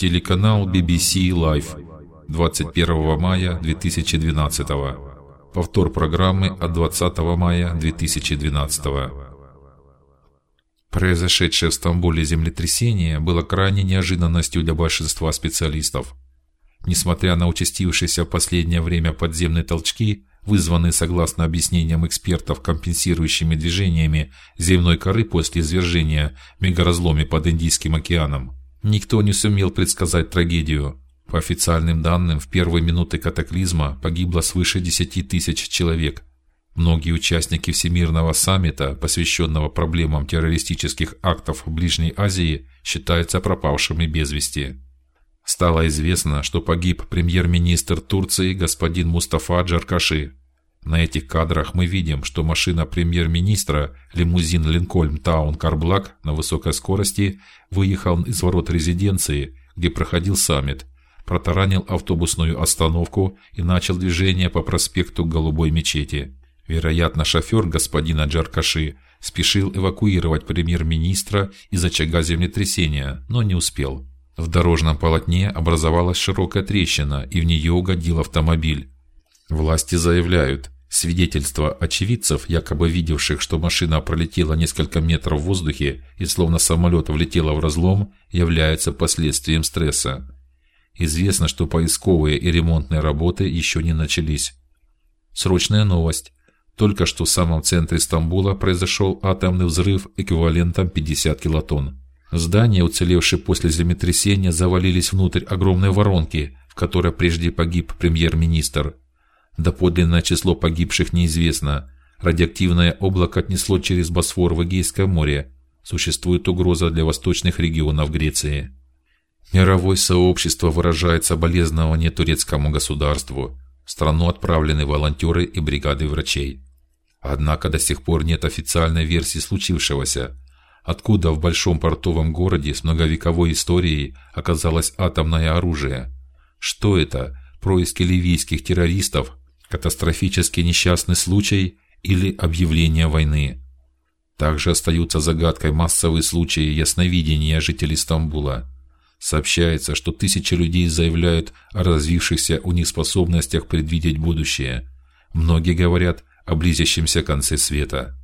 Телеканал BBC Live. 21 мая 2012. Повтор программы от 20 мая 2012. Произошедшее в Стамбуле землетрясение было крайней неожиданностью для большинства специалистов. Несмотря на участившиеся в последнее время подземные толчки, вызванные, согласно объяснениям экспертов, компенсирующими движениями земной коры после извержения в мегаразломе под Индийским океаном, никто не сумел предсказать трагедию. По официальным данным, в первые минуты катаклизма погибло свыше 10 тысяч человек. Многие участники Всемирного саммита, посвященного проблемам террористических актов в Ближней Азии, считаются пропавшими без вести. Стало известно, что погиб премьер-министр Турции господин Мустафа Джаркаши. На этих кадрах мы видим, что машина премьер-министра, лимузин Линкольн Таун Карблак на высокой скорости выехал из ворот резиденции, где проходил саммит, протаранил автобусную остановку и начал движение по проспекту Голубой мечети. Вероятно, шофер господина Джаркаши спешил эвакуировать премьер-министра из очага землетрясения, но не успел. В дорожном полотне образовалась широкая трещина, и в нее угодил автомобиль. Власти заявляют, свидетельства очевидцев, якобы видевших, что машина пролетела несколько метров в воздухе и словно самолет влетела в разлом, являются последствием стресса. Известно, что поисковые и ремонтные работы еще не начались. Срочная новость. Только что в самом центре Стамбула произошел атомный взрыв эквивалентом 50 килотонн. Здания, уцелевшие после землетрясения, завалились внутрь огромной воронки, в которой прежде погиб премьер-министр. Доподлинное число погибших неизвестно. Радиоактивное облако отнесло через Босфор в Эгейское море. Существует угроза для восточных регионов Греции. Мировое сообщество выражает соболезнование турецкому государству. В страну отправлены волонтеры и бригады врачей. Однако до сих пор нет официальной версии случившегося. Откуда в большом портовом городе с многовековой историей оказалось атомное оружие? Что это? Происки ливийских террористов, катастрофический несчастный случай или объявление войны? Также остаются загадкой массовые случаи ясновидения жителей Стамбула. Сообщается, что тысячи людей заявляют о развившихся у них способностях предвидеть будущее. Многие говорят о близящемся конце света.